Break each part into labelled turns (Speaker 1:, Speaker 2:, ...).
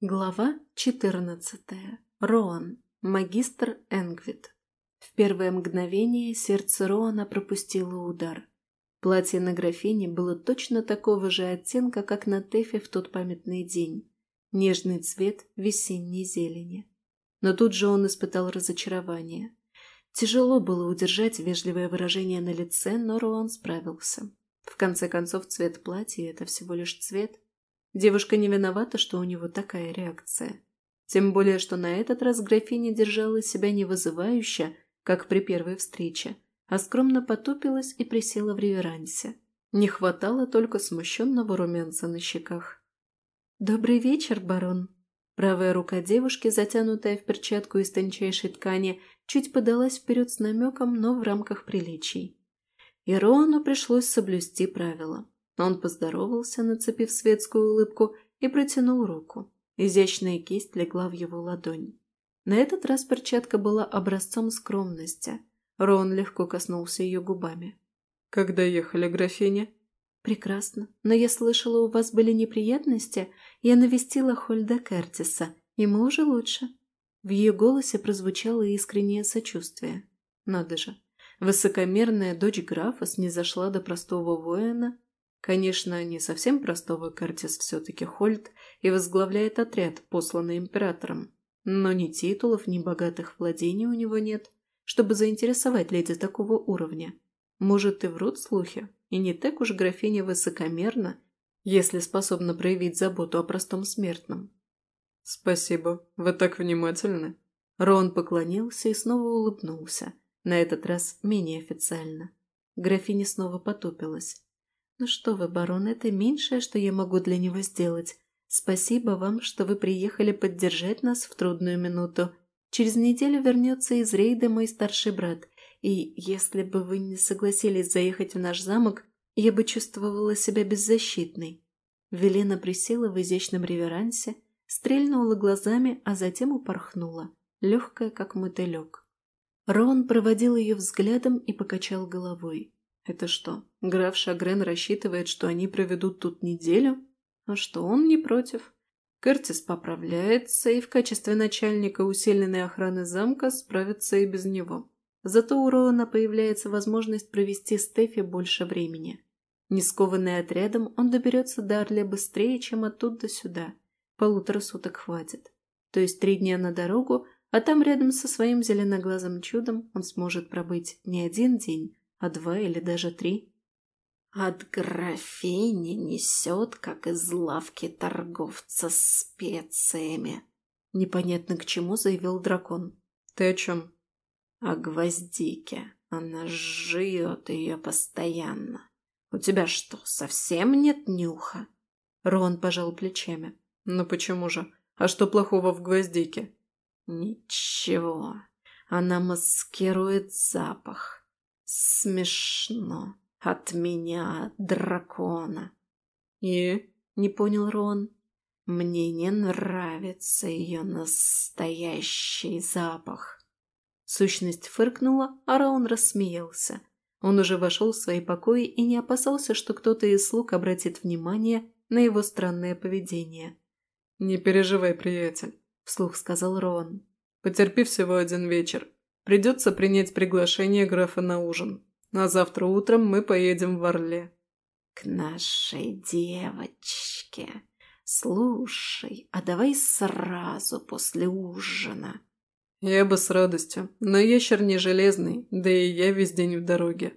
Speaker 1: Глава 14. Роан. Магистр Энгвит. В первое мгновение сердце Роана пропустило удар. Платье на графине было точно такого же оттенка, как на Тефе в тот памятный день. Нежный цвет весенней зелени. Но тут же он испытал разочарование. Тяжело было удержать вежливое выражение на лице, но Роан справился. В конце концов, цвет платья – это всего лишь цвет – Девушка не виновата, что у него такая реакция. Тем более, что на этот раз графиня держала себя не вызывающе, как при первой встрече, а скромно потупилась и присела в реверансе. Не хватало только смущенного румянца на щеках. «Добрый вечер, барон!» Правая рука девушки, затянутая в перчатку из тончайшей ткани, чуть подалась вперед с намеком, но в рамках приличий. И Роану пришлось соблюсти правила. Он поздоровался, нацепив светскую улыбку, и протянул руку. Изящная кисть легла в его ладонь. На этот раз перчатка была образцом скромности. Рон легко коснулся ее губами.
Speaker 2: «Когда ехали, графиня?»
Speaker 1: «Прекрасно. Но я слышала, у вас были неприятности. Я навестила Хольда Кертиса. Ему уже лучше». В ее голосе прозвучало искреннее сочувствие. Надо же. Высокомерная дочь графа снизошла до простого воина Конечно, не совсем простого Кертис все-таки Хольт и возглавляет отряд, посланный императором. Но ни титулов, ни богатых владений у него нет, чтобы заинтересовать леди такого уровня. Может, и врут слухи, и не так уж графиня высокомерна, если способна проявить заботу о простом смертном.
Speaker 2: «Спасибо, вы так внимательны».
Speaker 1: Рон поклонился и снова улыбнулся, на этот раз менее официально. Графиня снова потупилась. «Ну что вы, барон, это меньшее, что я могу для него сделать. Спасибо вам, что вы приехали поддержать нас в трудную минуту. Через неделю вернется из рейда мой старший брат, и если бы вы не согласились заехать в наш замок, я бы чувствовала себя беззащитной». Велена присела в изящном реверансе, стрельнула глазами, а затем упорхнула, легкая, как мотылек. Рон проводил ее взглядом и покачал головой. Это что, граф Шагрен рассчитывает, что они проведут тут неделю? А что, он не против. Кертис поправляется, и в качестве начальника усиленной охраны замка справится и без него. Зато у Роана появляется возможность провести Стефи больше времени. Не скованный отрядом, он доберется до Орля быстрее, чем оттуда сюда. Полутора суток хватит. То есть три дня на дорогу, а там рядом со своим зеленоглазым чудом он сможет пробыть не один день, а два или даже три.
Speaker 3: От графини несет, как из лавки торговца специями.
Speaker 1: Непонятно к чему заявил дракон.
Speaker 2: Ты о чем?
Speaker 3: О гвоздике. Она жует ее постоянно. У тебя что, совсем нет нюха?
Speaker 1: Рон пожал плечами.
Speaker 2: Ну почему же? А что плохого в гвоздике?
Speaker 3: Ничего. Она маскирует запах. Смешно. От меня, дракона.
Speaker 1: И? Не понял Рон.
Speaker 3: Мне не нравится ее настоящий запах.
Speaker 1: Сущность фыркнула, а Раун рассмеялся. Он уже вошел в свои покои и не опасался, что кто-то из слуг обратит внимание на его странное поведение.
Speaker 2: «Не переживай, приятель», – вслух сказал Роан. «Потерпи всего один вечер. Придется принять приглашение графа на ужин. А завтра утром мы поедем в Орле».
Speaker 3: «К нашей девочке. Слушай, а давай сразу после ужина».
Speaker 2: «Я бы с радостью, но ящер не железный, да и я весь день в дороге».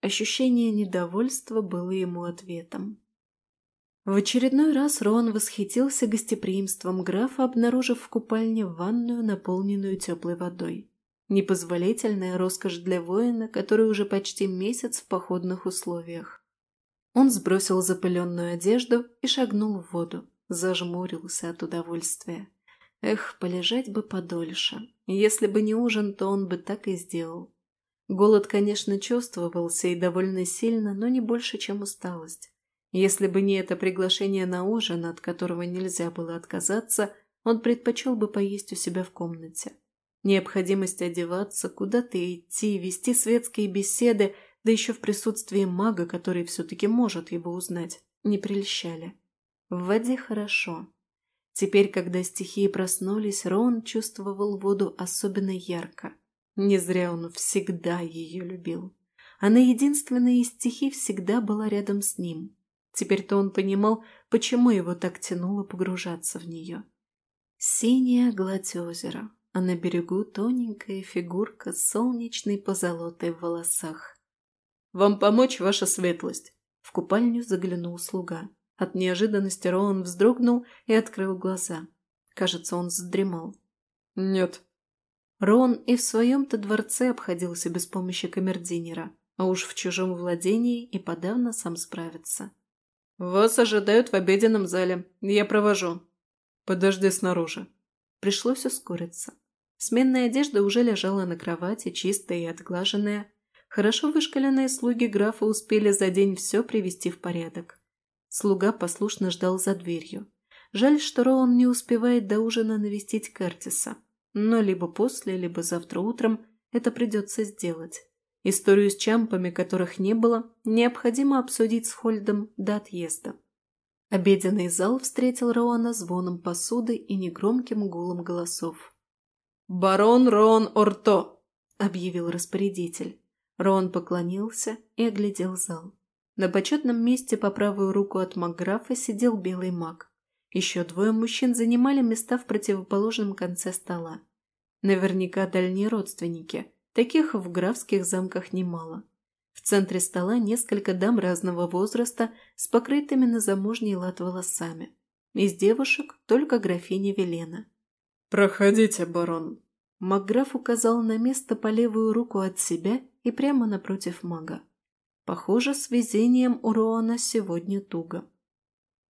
Speaker 1: Ощущение недовольства было ему ответом. В очередной раз Рон восхитился гостеприимством графа, обнаружив в купальне ванную, наполненную теплой водой. Непозволительная роскошь для воина, который уже почти месяц в походных условиях. Он сбросил запыленную одежду и шагнул в воду, зажмурился от удовольствия. Эх, полежать бы подольше. Если бы не ужин, то он бы так и сделал. Голод, конечно, чувствовался и довольно сильно, но не больше, чем усталость. Если бы не это приглашение на ужин, от которого нельзя было отказаться, он предпочел бы поесть у себя в комнате. Необходимость одеваться, куда-то идти, вести светские беседы, да еще в присутствии мага, который все-таки может его узнать, не прельщали. В воде хорошо. Теперь, когда стихии проснулись, Рон чувствовал воду особенно ярко. Не зря он всегда ее любил. Она единственная из стихий всегда была рядом с ним. Теперь-то он понимал, почему его так тянуло погружаться в нее. Синяя гладь озера, а на берегу тоненькая фигурка с солнечной позолотой в волосах.
Speaker 2: «Вам помочь, ваша светлость?»
Speaker 1: В купальню заглянул слуга. От неожиданности Роан вздрогнул и открыл глаза. Кажется, он задремал.
Speaker 2: «Нет».
Speaker 1: Роан и в своем-то дворце обходился без помощи камердинера, а уж в чужом владении и подавно сам справится.
Speaker 2: «Вас ожидают в обеденном зале. Я провожу». «Подожди снаружи».
Speaker 1: Пришлось ускориться. Сменная одежда уже лежала на кровати, чистая и отглаженная. Хорошо вышкаленные слуги графа успели за день все привести в порядок. Слуга послушно ждал за дверью. Жаль, что Роан не успевает до ужина навестить Кертиса. Но либо после, либо завтра утром это придется сделать. Историю с чампами, которых не было, необходимо обсудить с Хольдом до отъезда. Обеденный зал встретил Роана звоном посуды и негромким гулом голосов.
Speaker 2: «Барон Роан Орто!»
Speaker 1: – объявил распорядитель. Роан поклонился и оглядел зал. На почетном месте по правую руку от Макграфа сидел белый маг. Еще двое мужчин занимали места в противоположном конце стола. Наверняка дальние родственники. Таких в графских замках немало. В центре стола несколько дам разного возраста с покрытыми на замужний лад волосами. Из девушек только графиня Велена.
Speaker 2: «Проходите, барон».
Speaker 1: Макграф указал на место по левую руку от себя и прямо напротив мага. Похоже, с везением у Роана сегодня туго.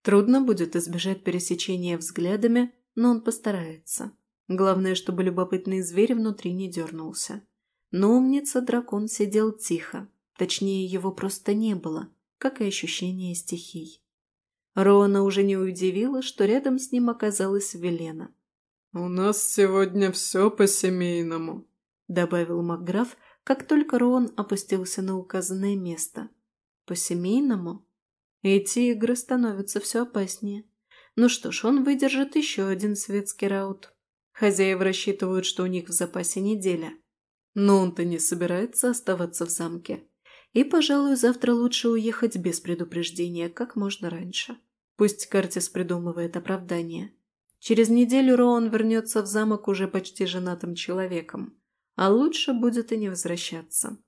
Speaker 1: Трудно будет избежать пересечения взглядами, но он постарается. Главное, чтобы любопытный зверь внутри не дернулся. Но умница-дракон сидел тихо, точнее, его просто не было, как и ощущение стихий. Роана уже не удивила, что рядом с ним оказалась Велена.
Speaker 2: «У нас сегодня все по-семейному», —
Speaker 1: добавил Макграф, как только Роан опустился на указанное место. По-семейному? Эти игры становятся все опаснее. Ну что ж, он выдержит еще один светский раут. Хозяева рассчитывают, что у них в запасе неделя. Но он-то не собирается оставаться в замке. И, пожалуй, завтра лучше уехать без предупреждения, как можно раньше. Пусть Картис придумывает оправдание. Через неделю Роан вернется в замок уже почти женатым человеком. А лучше будет и не возвращаться.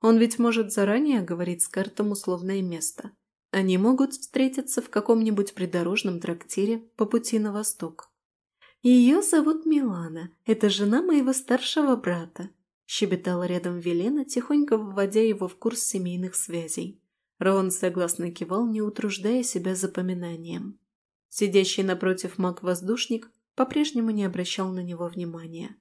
Speaker 1: Он ведь может заранее говорить с Картом условное место. Они могут встретиться в каком-нибудь придорожном трактире по пути на восток. «Ее зовут Милана. Это жена моего старшего брата», – щебетала рядом Велена, тихонько вводя его в курс семейных связей. Рон согласно кивал, не утруждая себя запоминанием. Сидящий напротив маг-воздушник по-прежнему не обращал на него внимания.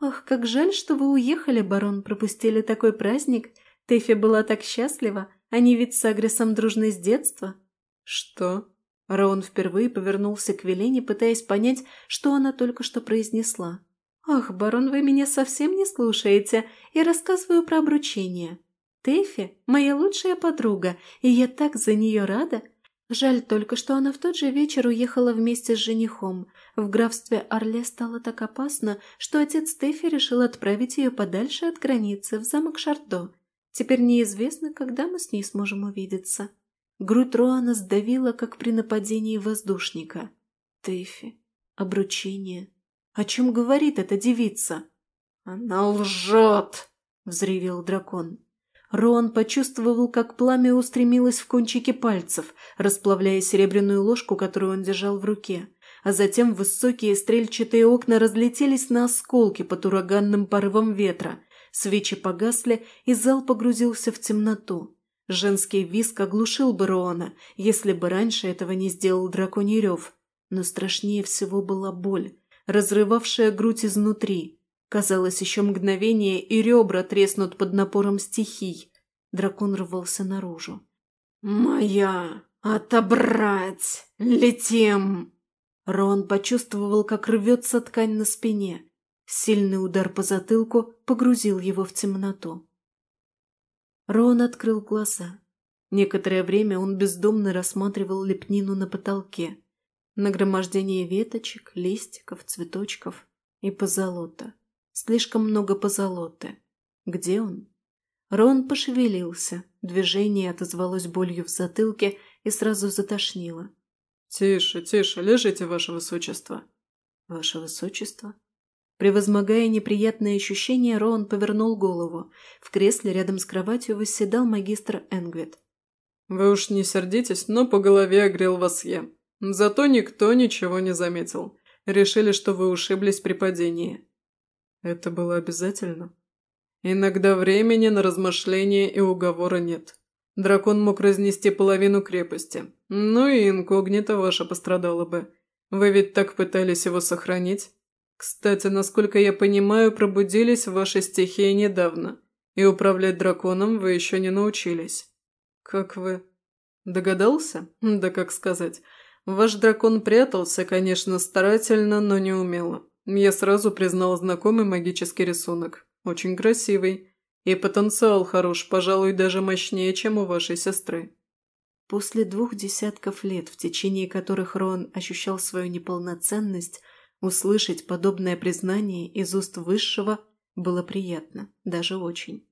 Speaker 1: «Ах, как жаль, что вы уехали, барон, пропустили такой праздник. Тэфи была так счастлива, они ведь с Агресом дружны с детства».
Speaker 2: «Что?»
Speaker 1: Раон впервые повернулся к Велене, пытаясь понять, что она только что произнесла. «Ах, барон, вы меня совсем не слушаете. Я рассказываю про обручение. Тэфи – моя лучшая подруга, и я так за нее рада. Жаль только, что она в тот же вечер уехала вместе с женихом. В графстве Орле стало так опасно, что отец Стефи решил отправить ее подальше от границы, в замок Шардо. Теперь неизвестно, когда мы с ней сможем увидеться. Грудь Роана сдавила, как при нападении воздушника. Тэфи. Обручение. О чем говорит эта девица?
Speaker 2: «Она лжет!» — взревел дракон.
Speaker 1: Роан почувствовал, как пламя устремилось в кончики пальцев, расплавляя серебряную ложку, которую он держал в руке. А затем высокие стрельчатые окна разлетелись на осколки под ураганным порывом ветра. Свечи погасли, и зал погрузился в темноту. Женский виск оглушил бы Роана, если бы раньше этого не сделал драконий рев. Но страшнее всего была боль, разрывавшая грудь изнутри. Казалось, еще мгновение, и ребра треснут под напором стихий. Дракон рвался наружу.
Speaker 2: «Моя! Отобрать! Летим!»
Speaker 1: Рон почувствовал, как рвется ткань на спине. Сильный удар по затылку погрузил его в темноту. Рон открыл глаза. Некоторое время он бездомно рассматривал лепнину на потолке. Нагромождение веточек, листиков, цветочков и позолота. Слишком много позолоты. Где он? Рон пошевелился. Движение отозвалось болью в затылке и сразу затошнило.
Speaker 2: «Тише, тише, лежите, ваше высочество».
Speaker 1: «Ваше высочество?» Превозмогая неприятные ощущения, Роан повернул голову. В кресле рядом с кроватью восседал магистр Энгвит.
Speaker 2: «Вы уж не сердитесь, но по голове огрел вас я. Зато никто ничего не заметил. Решили, что вы ушиблись при падении». «Это было обязательно?» «Иногда времени на размышления и уговора нет. Дракон мог разнести половину крепости. Ну и инкогнито ваша пострадала бы. Вы ведь так пытались его сохранить?» Кстати, насколько я понимаю, пробудились в вашей стихии недавно, и управлять драконом вы еще не научились. Как вы? Догадался? Да как сказать. Ваш дракон прятался, конечно, старательно, но не умело. Я сразу признал знакомый магический рисунок. Очень красивый. И потенциал хорош, пожалуй, даже мощнее, чем у вашей сестры.
Speaker 1: После двух десятков лет, в течение которых Рон ощущал свою неполноценность, Услышать подобное признание из уст высшего было приятно, даже очень.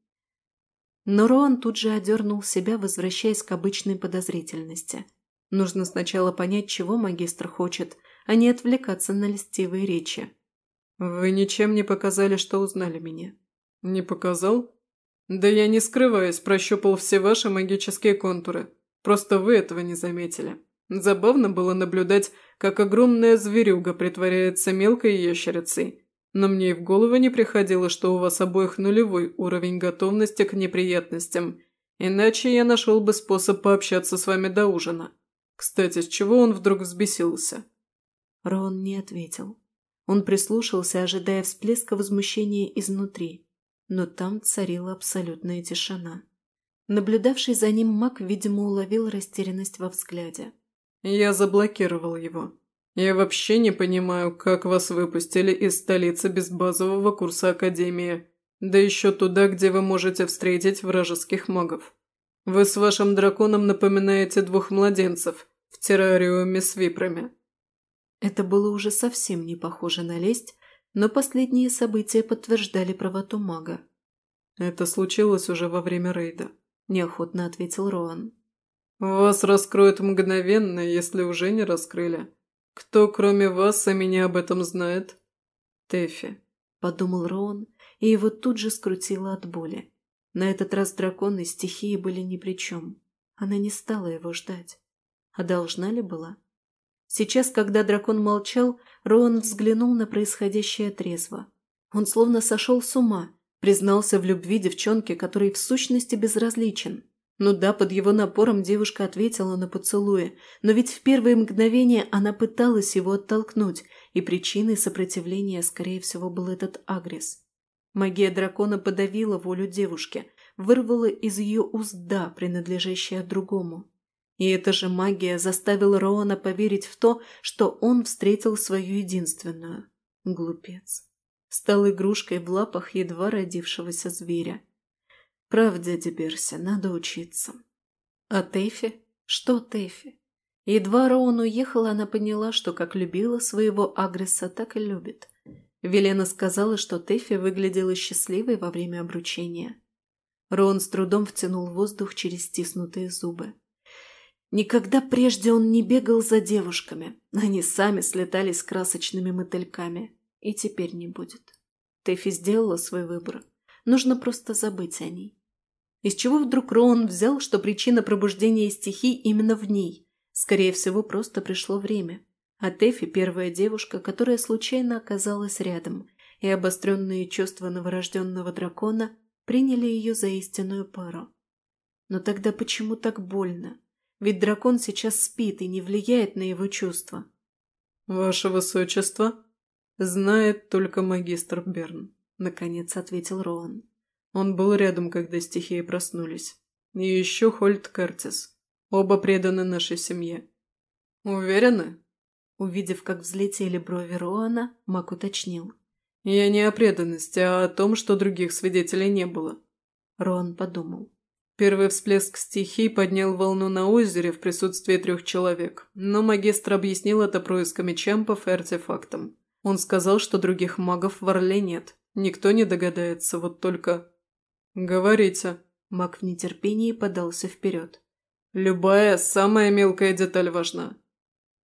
Speaker 1: Но Роан тут же одернул себя, возвращаясь к обычной подозрительности. Нужно сначала понять, чего магистр хочет, а не отвлекаться на льстивые речи.
Speaker 2: «Вы ничем не показали, что узнали меня». «Не показал?» «Да я не скрываюсь, прощупал все ваши магические контуры. Просто вы этого не заметили». Забавно было наблюдать, как огромная зверюга притворяется мелкой ящерицей. Но мне и в голову не приходило, что у вас обоих нулевой уровень готовности к неприятностям. Иначе я нашел бы способ пообщаться с вами до ужина. Кстати, с чего он вдруг взбесился?»
Speaker 1: Рон не ответил. Он прислушался, ожидая всплеска возмущения изнутри. Но там царила абсолютная тишина. Наблюдавший за ним маг, видимо, уловил растерянность во взгляде.
Speaker 2: Я заблокировал его. Я вообще не понимаю, как вас выпустили из столицы без базового курса Академии, да еще туда, где вы можете встретить вражеских магов. Вы с вашим драконом напоминаете двух младенцев в террариуме с випрами».
Speaker 1: Это было уже совсем не похоже на лесть, но последние события подтверждали правоту мага.
Speaker 2: «Это случилось уже во время рейда», – неохотно ответил Роан. «Вас раскроют мгновенно, если уже не раскрыли. Кто, кроме вас, и меня об этом знает?» «Тэфи», –
Speaker 1: подумал Роун, и его тут же скрутило от боли. На этот раз драконы стихии были ни при чем. Она не стала его ждать. А должна ли была? Сейчас, когда дракон молчал, Роан взглянул на происходящее трезво. Он словно сошел с ума, признался в любви девчонке, который в сущности безразличен. Ну да, под его напором девушка ответила на поцелуе, но ведь в первые мгновения она пыталась его оттолкнуть, и причиной сопротивления, скорее всего, был этот агресс. Магия дракона подавила волю девушки, вырвала из ее уст «да», принадлежащее другому. И эта же магия заставила Роана поверить в то, что он встретил свою единственную. Глупец. Стал игрушкой в лапах едва родившегося зверя. Прав, дядя Берси, надо учиться. А Тэфи? Что Тэфи? Едва Роун уехала, она поняла, что как любила своего агресса, так и любит. Велена сказала, что Тэфи выглядела счастливой во время обручения. Роун с трудом втянул воздух через стиснутые зубы. Никогда прежде он не бегал за девушками. Они сами слетались красочными мотыльками. И теперь не будет. Тэфи сделала свой выбор. Нужно просто забыть о ней. Из чего вдруг Роун взял, что причина пробуждения стихий именно в ней? Скорее всего, просто пришло время. А Тэфи – первая девушка, которая случайно оказалась рядом, и обостренные чувства новорожденного дракона приняли ее за истинную пару. Но тогда почему так больно? Ведь дракон сейчас спит и не влияет на его чувства.
Speaker 2: «Ваше Высочество, знает только магистр Берн», – наконец ответил Роан. Он был рядом, когда стихии проснулись. И еще Хольт Кертис. Оба преданы нашей семье. Уверены?
Speaker 1: Увидев, как взлетели брови Роана, Мак уточнил.
Speaker 2: Я не о преданности, а о том, что других свидетелей не было.
Speaker 1: Роан подумал.
Speaker 2: Первый всплеск стихий поднял волну на озере в присутствии трех человек, но магистр объяснил это происками чемпов и артефактом. Он сказал, что других магов в Орле нет. Никто не догадается, вот только... «Говорите».
Speaker 1: Маг в нетерпении подался вперед.
Speaker 2: «Любая, самая мелкая деталь важна».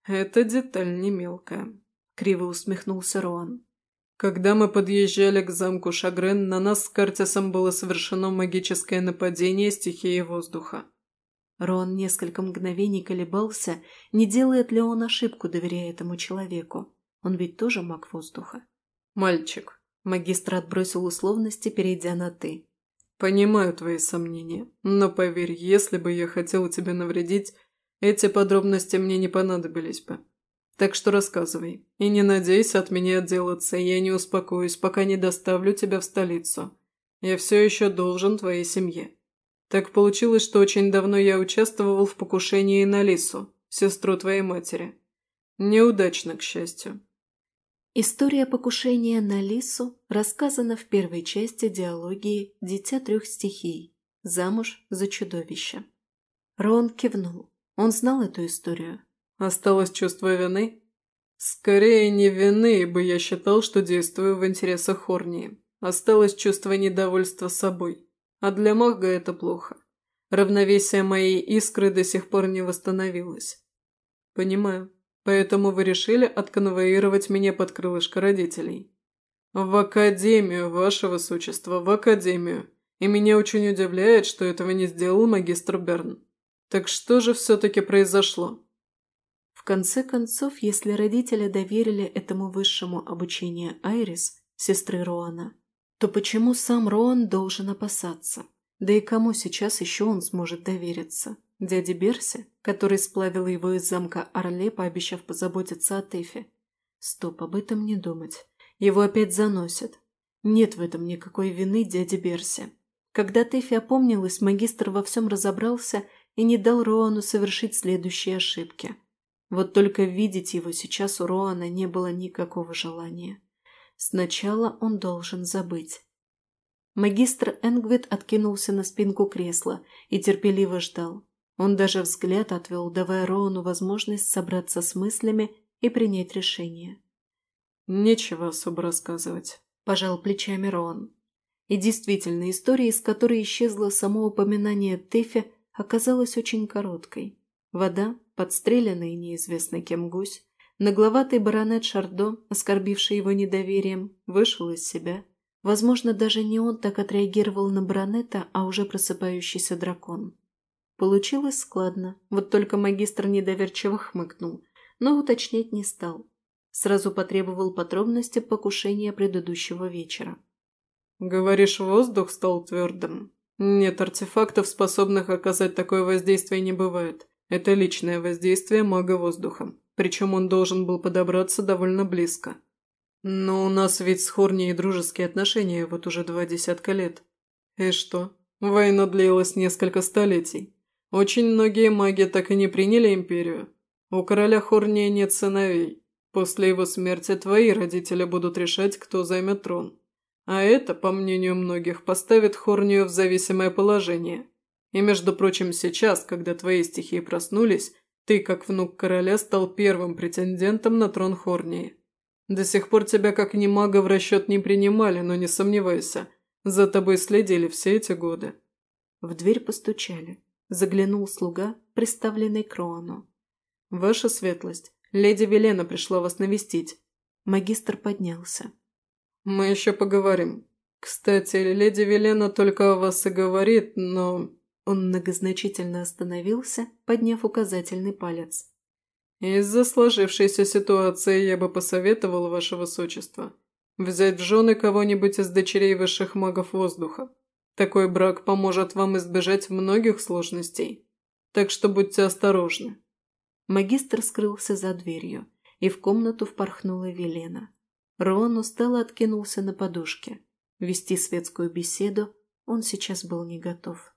Speaker 2: «Эта деталь не мелкая», — криво усмехнулся Роан. Когда мы подъезжали к замку Шагрен, на нас с Картисом было совершено магическое нападение стихии воздуха.
Speaker 1: Рон несколько мгновений колебался, не делает ли он ошибку, доверяя этому человеку. Он ведь тоже маг воздуха.
Speaker 2: «Мальчик», —
Speaker 1: магистр отбросил условности, перейдя на «ты».
Speaker 2: «Понимаю твои сомнения, но поверь, если бы я хотел тебе навредить, эти подробности мне не понадобились бы. Так что рассказывай. И не надейся от меня отделаться, я не успокоюсь, пока не доставлю тебя в столицу. Я все еще должен твоей семье. Так получилось, что очень давно я участвовал в покушении на Лису, сестру твоей матери. Неудачно, к счастью.
Speaker 1: История покушения на Лису рассказана в первой части диалогии «Дитя трех стихий. Замуж за чудовище». Рон кивнул. Он знал эту историю.
Speaker 2: Осталось чувство вины? Скорее не вины, ибо я считал, что действую в интересах Хорнии. Осталось чувство недовольства собой. А для мага это плохо. Равновесие моей искры до сих пор не восстановилось. Понимаю. Поэтому вы решили отконвоировать меня под крылышко родителей. В академию, ваше высочество, в академию. И меня очень удивляет, что этого не сделал магистр Берн. Так что же все-таки произошло?
Speaker 1: Конце концов, если родители доверили этому высшему обучению Айрис, сестры Роана, то почему сам Роан должен опасаться? Да и кому сейчас еще он сможет довериться? Дяде Берсе, который сплавил его из замка Орле, пообещав позаботиться о Тефе? Стоп, об этом не думать. Его опять заносят. Нет в этом никакой вины дяди Берсе. Когда Тэфи опомнилась, магистр во всем разобрался и не дал Роану совершить следующие ошибки – вот только видеть его сейчас у Роана не было никакого желания. Сначала он должен забыть. Магистр Энгвит откинулся на спинку кресла и терпеливо ждал. Он даже взгляд отвел, давая Роану возможность собраться с мыслями и принять решение.
Speaker 2: «Нечего особо рассказывать», – пожал плечами Роан.
Speaker 1: И действительно, история, из которой исчезло само упоминание Тэфи, оказалась очень короткой. Вода, подстреленный неизвестно кем гусь, нагловатый баронет Шардо, оскорбивший его недоверием, вышел из себя. Возможно, даже не он так отреагировал на баронета, а уже просыпающийся дракон. Получилось складно, вот только магистр недоверчиво хмыкнул, но уточнять не стал. Сразу потребовал подробности покушения предыдущего вечера.
Speaker 2: «Говоришь, воздух стал твердым? Нет, артефактов, способных оказать такое воздействие, не бывает. Это личное воздействие мага воздухом, причем он должен был подобраться довольно близко. Но у нас ведь с Хорнией дружеские отношения вот уже два десятка лет. И что? Война длилась несколько столетий. Очень многие маги так и не приняли империю. У короля Хорния нет сыновей. После его смерти твои родители будут решать, кто займет трон. А это, по мнению многих, поставит Хорнию в зависимое положение. И, между прочим, сейчас, когда твои стихии проснулись, ты, как внук короля, стал первым претендентом на трон Хорнии. До сих пор тебя как ни мага в расчет не принимали, но не сомневайся, за тобой следили все эти годы».
Speaker 1: В дверь постучали. Заглянул слуга, представленный Кроану.
Speaker 2: «Ваша светлость, леди Велена пришла вас навестить».
Speaker 1: Магистр поднялся.
Speaker 2: «Мы еще поговорим. Кстати, леди Велена только о вас и говорит, но
Speaker 1: он многозначительно остановился, подняв указательный палец.
Speaker 2: «Из-за сложившейся ситуации я бы посоветовал, ваше высочество, взять в жены кого-нибудь из дочерей высших магов воздуха. Такой брак поможет вам избежать многих сложностей. Так что будьте осторожны».
Speaker 1: Магистр скрылся за дверью, и в комнату впорхнула Велена. Рон устало откинулся на подушке. Вести светскую беседу он сейчас был не готов.